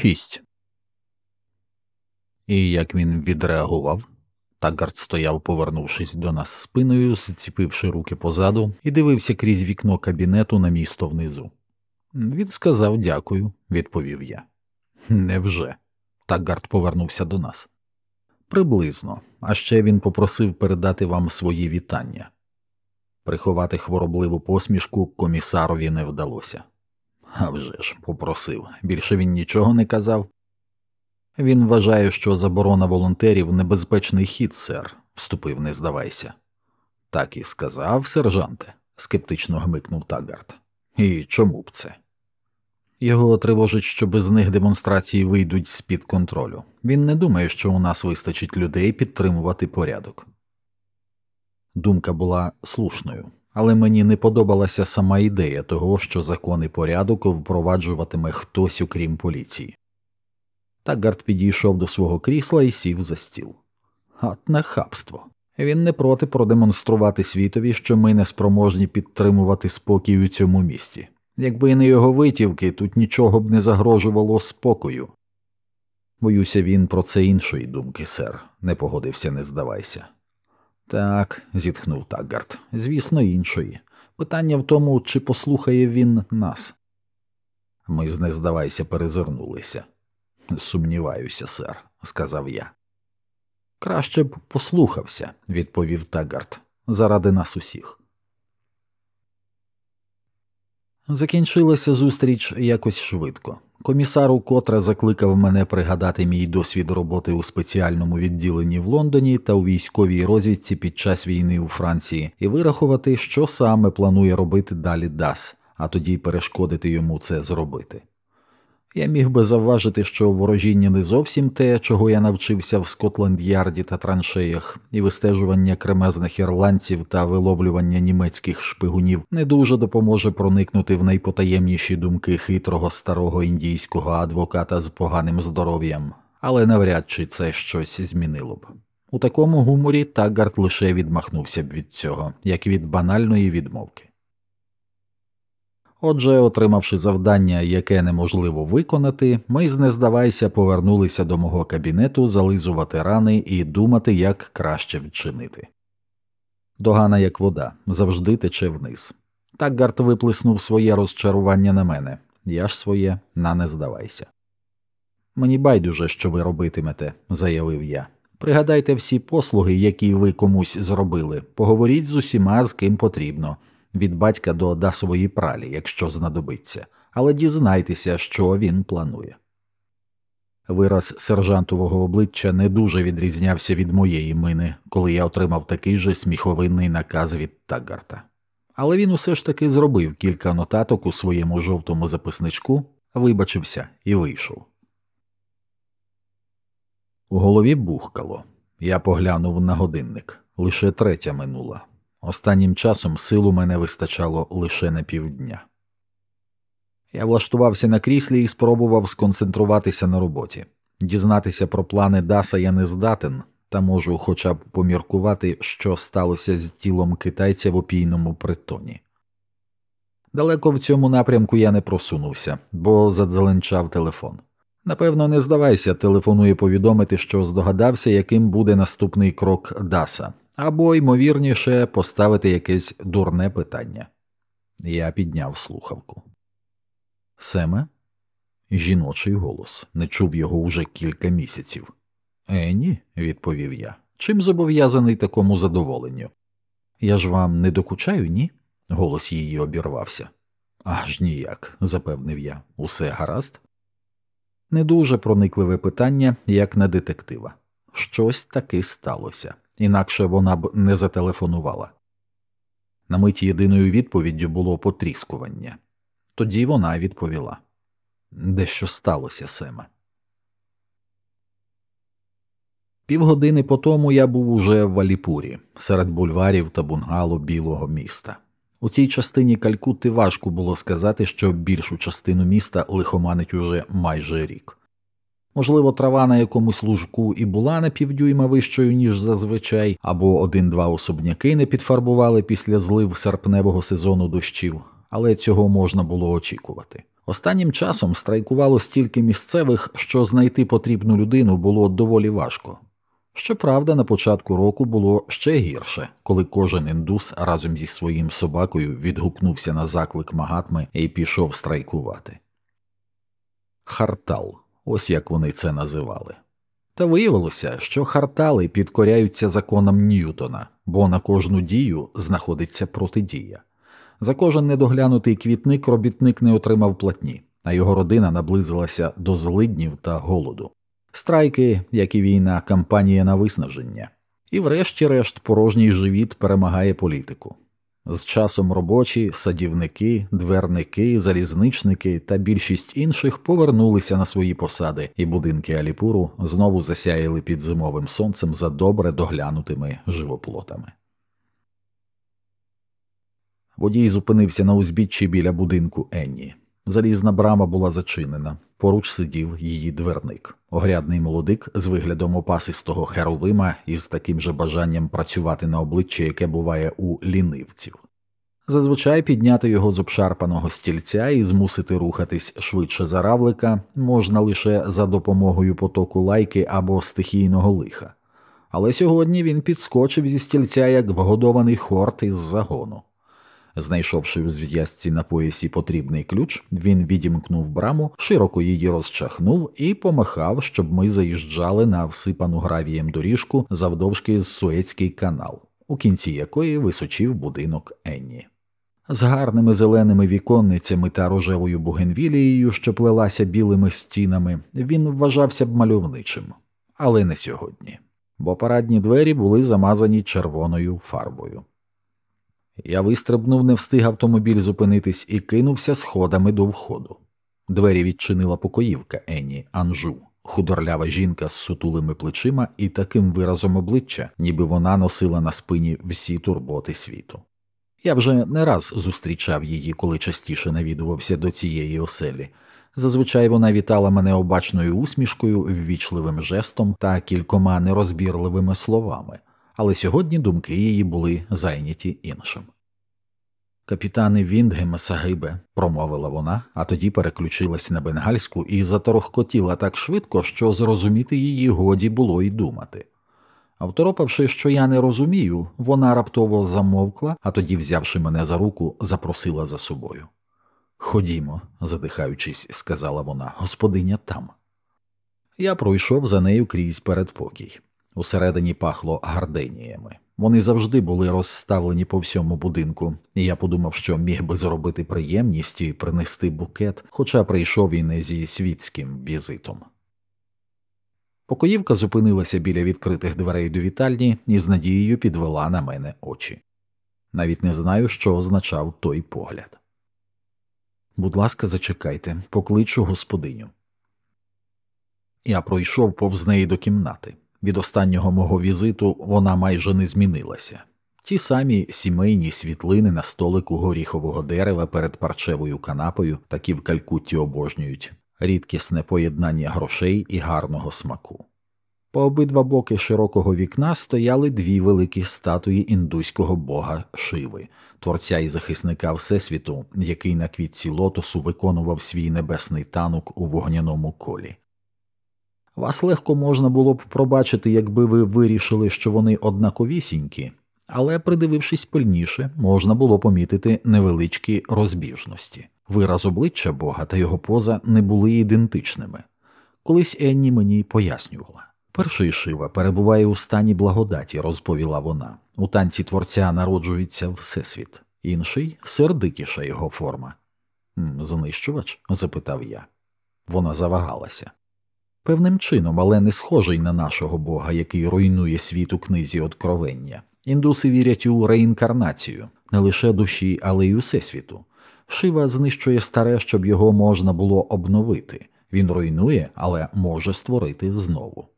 Шість. І як він відреагував? Тагард стояв, повернувшись до нас спиною, зціпивши руки позаду, і дивився крізь вікно кабінету на місто внизу. Він сказав дякую, відповів я. Невже? Тагард повернувся до нас. Приблизно, а ще він попросив передати вам свої вітання. Приховати хворобливу посмішку комісарові не вдалося. А вже ж, попросив, більше він нічого не казав. Він вважає, що заборона волонтерів небезпечний хід, сер, вступив, не здавайся. Так і сказав, сержанте, скептично гмикнув Тагард. І чому б це? Його тривожить, що без них демонстрації вийдуть з під контролю. Він не думає, що у нас вистачить людей підтримувати порядок. Думка була слушною, але мені не подобалася сама ідея того, що закон і порядок впроваджуватиме хтось окрім поліції. Тагард підійшов до свого крісла і сів за стіл. От нахабство. Він не проти продемонструвати світові, що ми не спроможні підтримувати спокій у цьому місті. Якби не його витівки, тут нічого б не загрожувало спокою. Боюся, він про це іншої думки, сер, не погодився, не здавайся. Так, зітхнув Таггарт, звісно, іншої. Питання в тому, чи послухає він нас. Ми з не здавайся перезирнулися. Сумніваюся, сер, сказав я. Краще б послухався, відповів Таггарт, заради нас усіх. Закінчилася зустріч якось швидко. Комісар укотре закликав мене пригадати мій досвід роботи у спеціальному відділенні в Лондоні та у військовій розвідці під час війни у Франції і вирахувати, що саме планує робити далі Дас, а тоді перешкодити йому це зробити. Я міг би завважити, що ворожіння не зовсім те, чого я навчився в Скотланд-Ярді та траншеях, і вистежування кремезних ірландців та виловлювання німецьких шпигунів не дуже допоможе проникнути в найпотаємніші думки хитрого старого індійського адвоката з поганим здоров'ям, але навряд чи це щось змінило б. У такому гуморі Таггарт лише відмахнувся б від цього, як від банальної відмовки. Отже, отримавши завдання, яке неможливо виконати, ми з нездавайся повернулися до мого кабінету зализувати рани і думати, як краще вчинити. Догана, як вода, завжди тече вниз. Так Гарт виплеснув своє розчарування на мене, я ж своє на не здавайся. Мені байдуже, що ви робитимете, заявив я. Пригадайте всі послуги, які ви комусь зробили, поговоріть з усіма, з ким потрібно від батька до дасової пралі, якщо знадобиться, але дізнайтеся, що він планує. Вираз сержантового обличчя не дуже відрізнявся від моєї мини, коли я отримав такий же сміховинний наказ від Таггарта. Але він усе ж таки зробив кілька нотаток у своєму жовтому записничку, вибачився і вийшов. У голові бухкало. Я поглянув на годинник лише третя минула. Останнім часом сил у мене вистачало лише на півдня. Я влаштувався на кріслі і спробував сконцентруватися на роботі. Дізнатися про плани Даса я не здатен, та можу хоча б поміркувати, що сталося з тілом китайця в опійному притоні. Далеко в цьому напрямку я не просунувся, бо задзеленчав телефон. Напевно, не здавайся, телефонує повідомити, що здогадався, яким буде наступний крок Даса, або, ймовірніше, поставити якесь дурне питання. Я підняв слухавку. Семе? Жіночий голос. Не чув його уже кілька місяців. Е, ні, відповів я. Чим зобов'язаний такому задоволенню? Я ж вам не докучаю, ні? Голос її обірвався. Аж ніяк, запевнив я. Усе гаразд? Не дуже проникливе питання, як на детектива. Щось таки сталося інакше вона б не зателефонувала. На мить єдиною відповіддю було потріскування. Тоді вона відповіла дещо сталося Семе. Півгодини по тому я був уже в Валіпурі, серед бульварів та бунгало білого міста. У цій частині Калькутти важко було сказати, що більшу частину міста лихоманить уже майже рік. Можливо, трава на якомусь лужку і була на півдюйма вищою, ніж зазвичай, або один-два особняки не підфарбували після злив серпневого сезону дощів, але цього можна було очікувати. Останнім часом страйкувало стільки місцевих, що знайти потрібну людину було доволі важко. Щоправда, на початку року було ще гірше, коли кожен індус разом зі своїм собакою відгукнувся на заклик магатми і пішов страйкувати. Хартал ось як вони це називали. Та виявилося, що хартали підкоряються законам Ньютона, бо на кожну дію знаходиться протидія. За кожен недоглянутий квітник робітник не отримав платні, а його родина наблизилася до злиднів та голоду. Страйки, як і війна, кампанія на виснаження. І, врешті-решт, порожній живіт перемагає політику. З часом робочі, садівники, дверники, залізничники та більшість інших повернулися на свої посади, і будинки Аліпуру знову засяяли під зимовим сонцем за добре доглянутими живоплотами. Водій зупинився на узбіччі біля будинку Енні. Залізна брама була зачинена, поруч сидів її дверник, огрядний молодик з виглядом опасистого херовима і з таким же бажанням працювати на обличчі, яке буває у лінивців. Зазвичай підняти його з обшарпаного стільця і змусити рухатись швидше за равлика можна лише за допомогою потоку лайки або стихійного лиха. Але сьогодні він підскочив зі стільця як вгодований хорт із загону. Знайшовши у зв'язці на поясі потрібний ключ, він відімкнув браму, широко її розчахнув і помахав, щоб ми заїжджали на всипану гравієм доріжку завдовжки з Суецький канал, у кінці якої височив будинок Енні. З гарними зеленими віконницями та рожевою бугенвілією, що плелася білими стінами, він вважався б мальовничим, але не сьогодні, бо парадні двері були замазані червоною фарбою. Я вистрибнув, не встиг автомобіль зупинитись і кинувся сходами до входу. Двері відчинила покоївка Енні Анжу, худорлява жінка з сутулими плечима і таким виразом обличчя, ніби вона носила на спині всі турботи світу. Я вже не раз зустрічав її, коли частіше навідувався до цієї оселі. Зазвичай вона вітала мене обачною усмішкою, ввічливим жестом та кількома нерозбірливими словами але сьогодні думки її були зайняті іншим. Капітане Віндгем Сагибе, промовила вона, а тоді переключилась на бенгальську і заторохкотіла так швидко, що зрозуміти її годі було й думати. А второпавши, що я не розумію, вона раптово замовкла, а тоді, взявши мене за руку, запросила за собою. Ходімо, задихаючись, сказала вона, господиня там. Я пройшов за нею крізь передпокій. Усередині пахло гарденіями. Вони завжди були розставлені по всьому будинку, і я подумав, що міг би зробити приємність і принести букет, хоча прийшов і не зі світським візитом. Покоївка зупинилася біля відкритих дверей до вітальні і з надією підвела на мене очі. Навіть не знаю, що означав той погляд. Будь ласка, зачекайте, покличу господиню. Я пройшов повз неї до кімнати. Від останнього мого візиту вона майже не змінилася. Ті самі сімейні світлини на столику горіхового дерева перед парчевою канапою, такі в Калькутті обожнюють, рідкісне поєднання грошей і гарного смаку. По обидва боки широкого вікна стояли дві великі статуї індуського бога Шиви, творця і захисника Всесвіту, який на квітці лотосу виконував свій небесний танок у вогняному колі. Вас легко можна було б пробачити, якби ви вирішили, що вони однаковісінькі, але, придивившись пильніше, можна було помітити невеличкі розбіжності. Вираз обличчя Бога та його поза не були ідентичними. Колись Енні мені пояснювала. Перший шива перебуває у стані благодаті, розповіла вона. У танці творця народжується Всесвіт, інший сердитіша його форма. Знищувач? запитав я. Вона завагалася. Певним чином, але не схожий на нашого Бога, який руйнує світ у книзі Откровення. Індуси вірять у реінкарнацію не лише душі, але й усесвіту. Шива знищує старе, щоб його можна було обновити. Він руйнує, але може створити знову.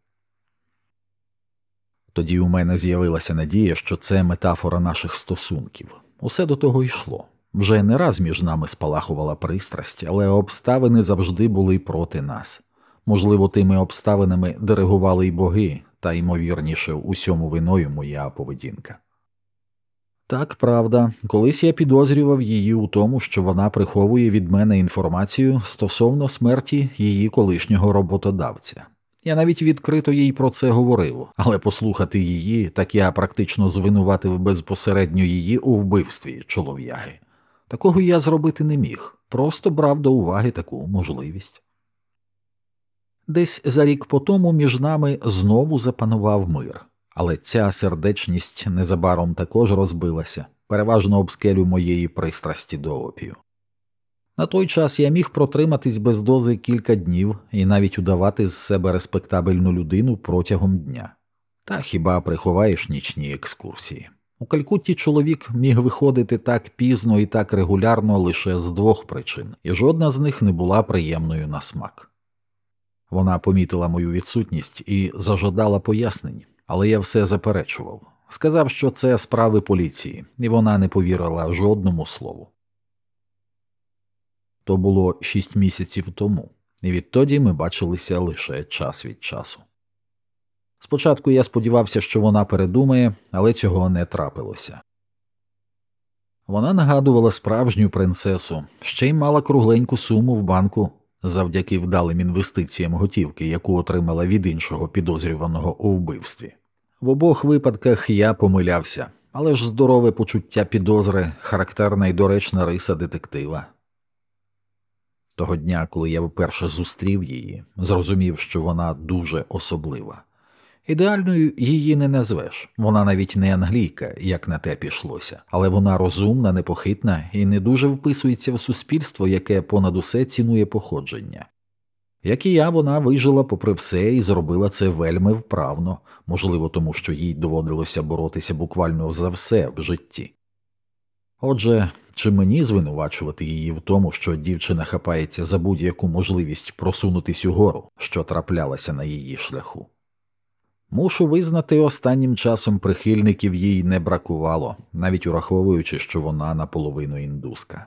Тоді у мене з'явилася надія, що це метафора наших стосунків. Усе до того йшло. Вже не раз між нами спалахувала пристрасть, але обставини завжди були проти нас. Можливо, тими обставинами диригували й боги, та ймовірніше, усьому виною моя поведінка. Так, правда, колись я підозрював її у тому, що вона приховує від мене інформацію стосовно смерті її колишнього роботодавця. Я навіть відкрито їй про це говорив, але послухати її, так я практично звинуватив безпосередньо її у вбивстві чолов'яги. Такого я зробити не міг, просто брав до уваги таку можливість. Десь за рік по тому між нами знову запанував мир, але ця сердечність незабаром також розбилася, переважно об скелю моєї пристрасті до опію. На той час я міг протриматись без дози кілька днів і навіть удавати з себе респектабельну людину протягом дня. Та хіба приховаєш нічні екскурсії? У Калькутті чоловік міг виходити так пізно і так регулярно лише з двох причин, і жодна з них не була приємною на смак. Вона помітила мою відсутність і зажадала пояснень, але я все заперечував. Сказав, що це справи поліції, і вона не повірила жодному слову. То було шість місяців тому, і відтоді ми бачилися лише час від часу. Спочатку я сподівався, що вона передумає, але цього не трапилося. Вона нагадувала справжню принцесу, ще й мала кругленьку суму в банку завдяки вдалим інвестиціям готівки, яку отримала від іншого підозрюваного у вбивстві. В обох випадках я помилявся, але ж здорове почуття підозри, характерна і доречна риса детектива. Того дня, коли я вперше зустрів її, зрозумів, що вона дуже особлива. Ідеальною її не назвеш, вона навіть не англійка, як на те пішлося, але вона розумна, непохитна і не дуже вписується в суспільство, яке понад усе цінує походження. Як і я, вона вижила попри все і зробила це вельми вправно, можливо, тому що їй доводилося боротися буквально за все в житті. Отже, чи мені звинувачувати її в тому, що дівчина хапається за будь-яку можливість просунутись угору, що траплялася на її шляху? Мушу визнати, останнім часом прихильників їй не бракувало, навіть ураховуючи, що вона наполовину індуска.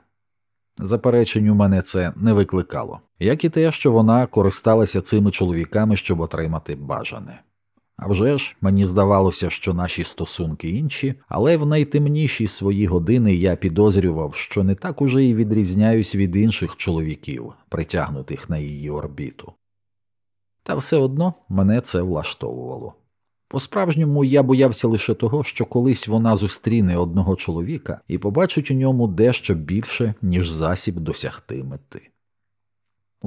Заперечень у мене це не викликало, як і те, що вона користалася цими чоловіками, щоб отримати бажане. А вже ж мені здавалося, що наші стосунки інші, але в найтемніші свої години я підозрював, що не так уже й відрізняюсь від інших чоловіків, притягнутих на її орбіту. Та все одно мене це влаштовувало. По справжньому я боявся лише того, що колись вона зустріне одного чоловіка і побачить у ньому дещо більше, ніж засіб досягти мети.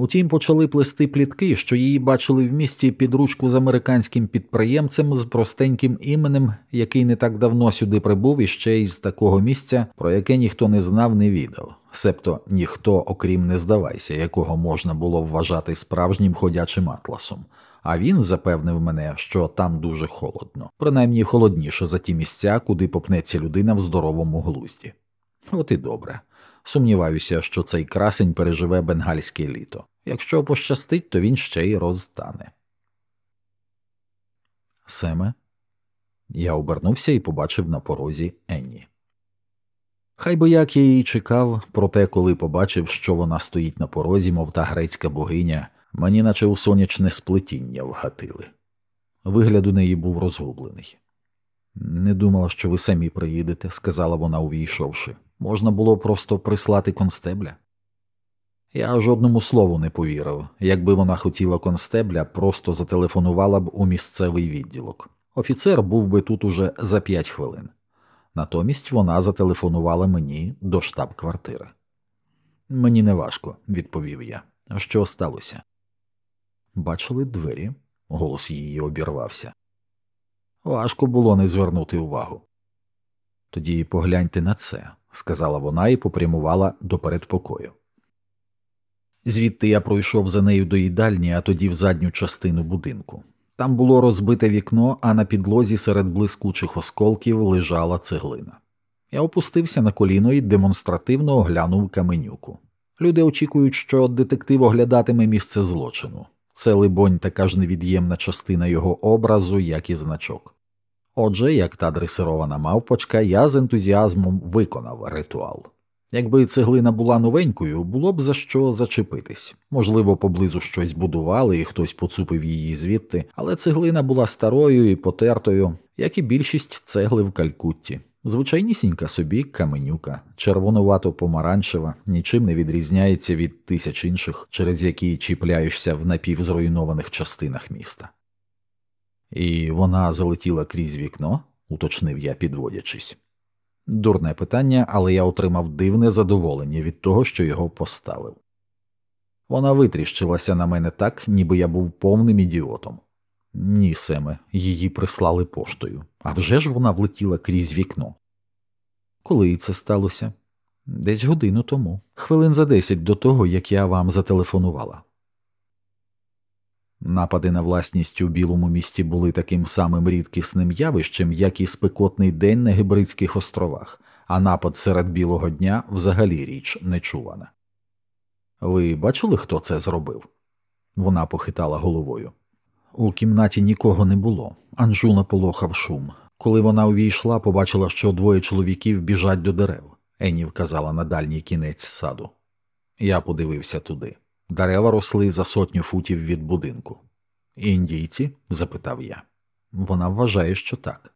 Утім, почали плести плітки, що її бачили в місті під ручку з американським підприємцем з простеньким іменем, який не так давно сюди прибув і ще із такого місця, про яке ніхто не знав, не відав, себто ніхто, окрім не здавайся, якого можна було вважати справжнім ходячим атласом. А він запевнив мене, що там дуже холодно, принаймні холодніше за ті місця, куди попнеться людина в здоровому глузді. От і добре. Сумніваюся, що цей красень переживе бенгальське літо. Якщо пощастить, то він ще й розтане. Семе. Я обернувся і побачив на порозі Енні. Хай би як я її чекав, проте, коли побачив, що вона стоїть на порозі, мов та грецька богиня, мені наче у сонячне сплетіння вгатили. Вигляд у неї був розгублений. Не думала, що ви самі приїдете, сказала вона, увійшовши. Можна було просто прислати констебля. Я жодному слову не повірив. Якби вона хотіла констебля, просто зателефонувала б у місцевий відділок. Офіцер був би тут уже за п'ять хвилин. Натомість вона зателефонувала мені до штаб-квартири. Мені не важко, відповів я. Що сталося? Бачили двері? Голос її обірвався. Важко було не звернути увагу. Тоді погляньте на це, сказала вона і попрямувала до передпокою. Звідти я пройшов за нею до їдальні, а тоді в задню частину будинку. Там було розбите вікно, а на підлозі серед блискучих осколків лежала цеглина. Я опустився на коліно і демонстративно оглянув каменюку. Люди очікують, що детектив оглядатиме місце злочину. Це, либонь, така ж невід'ємна частина його образу, як і значок. Отже, як та дресирована мавпочка, я з ентузіазмом виконав ритуал. Якби цеглина була новенькою, було б за що зачепитись. Можливо, поблизу щось будували і хтось поцупив її звідти, але цеглина була старою і потертою, як і більшість цегли в Калькутті. Звичайнісінька собі каменюка, червонувато помаранчева, нічим не відрізняється від тисяч інших, через які чіпляєшся в напівзруйнованих частинах міста. І вона залетіла крізь вікно, уточнив я, підводячись. Дурне питання, але я отримав дивне задоволення від того, що його поставив. Вона витріщилася на мене так, ніби я був повним ідіотом. Ні, Семе, її прислали поштою. А вже ж вона влетіла крізь вікно. Коли це сталося? Десь годину тому, хвилин за десять до того, як я вам зателефонувала. Напади на власність у білому місті були таким самим рідкісним явищем, як і спекотний день на Гібридських островах, а напад серед білого дня взагалі річ нечувана. Ви бачили, хто це зробив? Вона похитала головою. У кімнаті нікого не було. Анжу наполохав шум. Коли вона увійшла, побачила, що двоє чоловіків біжать до дерев. Енні вказала на дальній кінець саду. Я подивився туди. Дерева росли за сотню футів від будинку. Індійці? запитав я. Вона вважає, що так.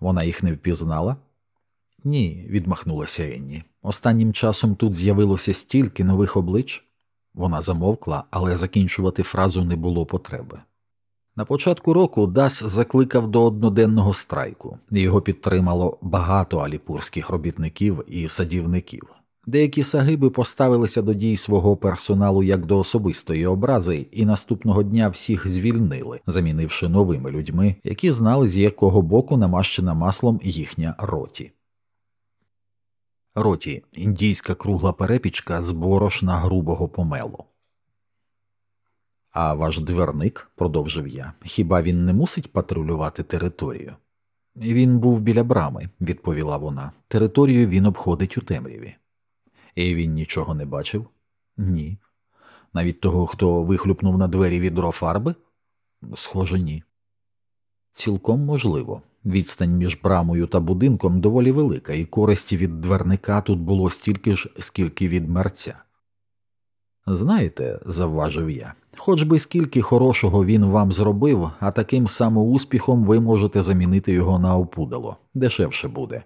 Вона їх не впізнала? Ні, відмахнулася Енні. Останнім часом тут з'явилося стільки нових облич. Вона замовкла, але закінчувати фразу не було потреби. На початку року Дас закликав до одноденного страйку, його підтримало багато аліпурських робітників і садівників. Деякі сагиби поставилися до дій свого персоналу як до особистої образи, і наступного дня всіх звільнили, замінивши новими людьми, які знали, з якого боку намащена маслом їхня роті. Роті індійська кругла перепічка з борошна грубого помелу. А ваш дверник, продовжив я, хіба він не мусить патрулювати територію? Він був біля брами, відповіла вона. Територію він обходить у темряві. І він нічого не бачив? Ні. Навіть того, хто вихлюпнув на двері відро фарби? Схоже, ні. Цілком можливо. Відстань між брамою та будинком доволі велика, і користі від дверника тут було стільки ж, скільки від мерця. Знаєте, завважив я, хоч би скільки хорошого він вам зробив, а таким самоуспіхом ви можете замінити його на опудало, дешевше буде.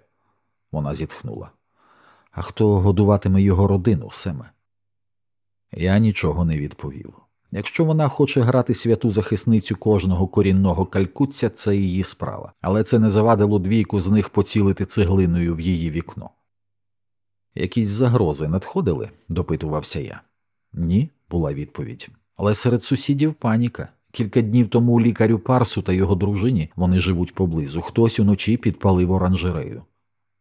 Вона зітхнула. А хто годуватиме його родину, Семе? Я нічого не відповів. Якщо вона хоче грати святу захисницю кожного корінного калькутця, це її справа, але це не завадило двійку з них поцілити цеглиною в її вікно. Якісь загрози надходили? допитувався я. Ні, була відповідь. Але серед сусідів паніка. Кілька днів тому лікарю Парсу та його дружині вони живуть поблизу. Хтось уночі підпалив оранжерею.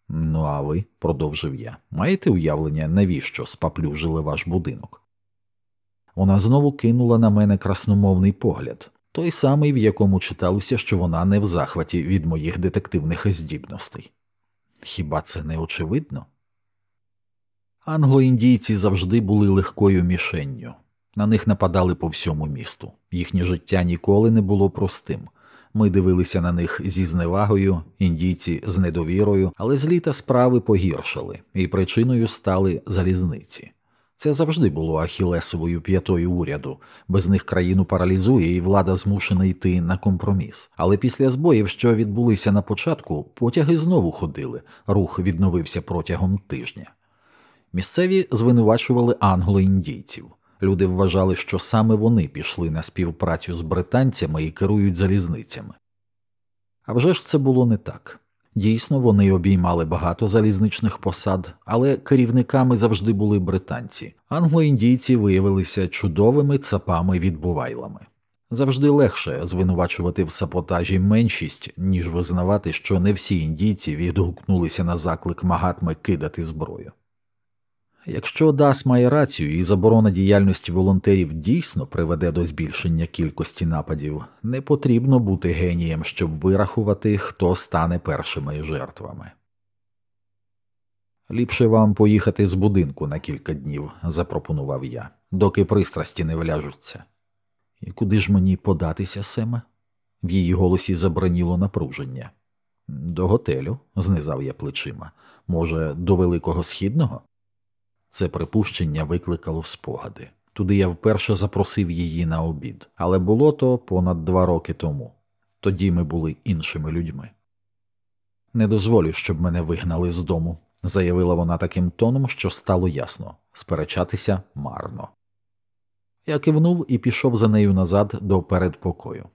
Ну, а ви, продовжив я, маєте уявлення, навіщо спаплюжили ваш будинок? Вона знову кинула на мене красномовний погляд, той самий, в якому читалося, що вона не в захваті від моїх детективних здібностей. Хіба це не очевидно? Англо-індійці завжди були легкою мішенню. На них нападали по всьому місту. Їхнє життя ніколи не було простим. Ми дивилися на них зі зневагою, індійці з недовірою, але з літа справи погіршили, і причиною стали залізниці. Це завжди було ахілесовою п'ятою уряду. Без них країну паралізує, і влада змушена йти на компроміс. Але після збоїв, що відбулися на початку, потяги знову ходили. Рух відновився протягом тижня. Місцеві звинувачували англо-індійців. Люди вважали, що саме вони пішли на співпрацю з британцями і керують залізницями. А вже ж це було не так. Дійсно, вони обіймали багато залізничних посад, але керівниками завжди були британці. Англо-індійці виявилися чудовими цапами відбувайлами. Завжди легше звинувачувати в саботажі меншість, ніж визнавати, що не всі індійці відгукнулися на заклик магатми кидати зброю. Якщо Дас має рацію і заборона діяльності волонтерів дійсно приведе до збільшення кількості нападів, не потрібно бути генієм, щоб вирахувати, хто стане першими жертвами. Ліпше вам поїхати з будинку на кілька днів, запропонував я, доки пристрасті не вляжуться. І куди ж мені податися, Семе? В її голосі забраніло напруження. До готелю, знизав я плечима. Може, до Великого Східного? Це припущення викликало спогади. Туди я вперше запросив її на обід, але було то понад два роки тому. Тоді ми були іншими людьми. Не дозволю, щоб мене вигнали з дому, заявила вона таким тоном, що стало ясно сперечатися марно. Я кивнув і пішов за нею назад до передпокою.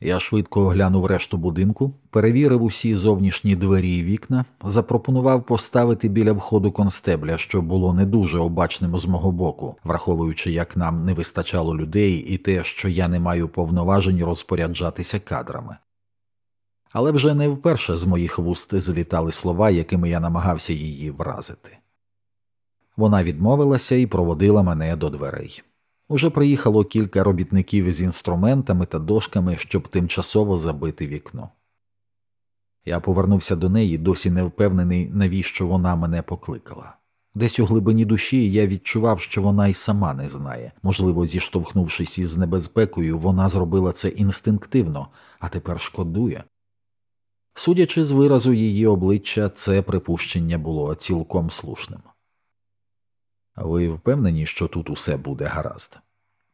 Я швидко оглянув решту будинку, перевірив усі зовнішні двері і вікна, запропонував поставити біля входу констебля, що було не дуже обачним з мого боку, враховуючи, як нам не вистачало людей і те, що я не маю повноважень розпоряджатися кадрами. Але вже не вперше з моїх вуст злітали слова, якими я намагався її вразити. Вона відмовилася і проводила мене до дверей. Уже приїхало кілька робітників з інструментами та дошками, щоб тимчасово забити вікно. Я повернувся до неї, досі не впевнений, навіщо вона мене покликала. Десь у глибині душі я відчував, що вона й сама не знає. Можливо, зіштовхнувшись із небезпекою, вона зробила це інстинктивно, а тепер шкодує. Судячи з виразу її обличчя, це припущення було цілком слушним. Ви впевнені, що тут усе буде гаразд?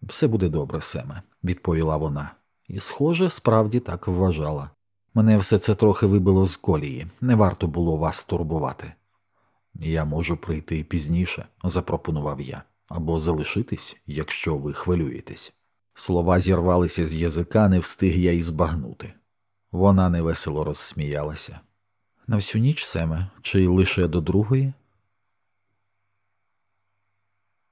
Все буде добре, Семе, відповіла вона, і, схоже, справді так вважала. Мене все це трохи вибило з колії, не варто було вас турбувати. Я можу прийти пізніше, запропонував я, або залишитись, якщо ви хвилюєтесь. Слова зірвалися з язика, не встиг я і збагнути. Вона невесело розсміялася. На всю ніч, Семе, чи лише до другої?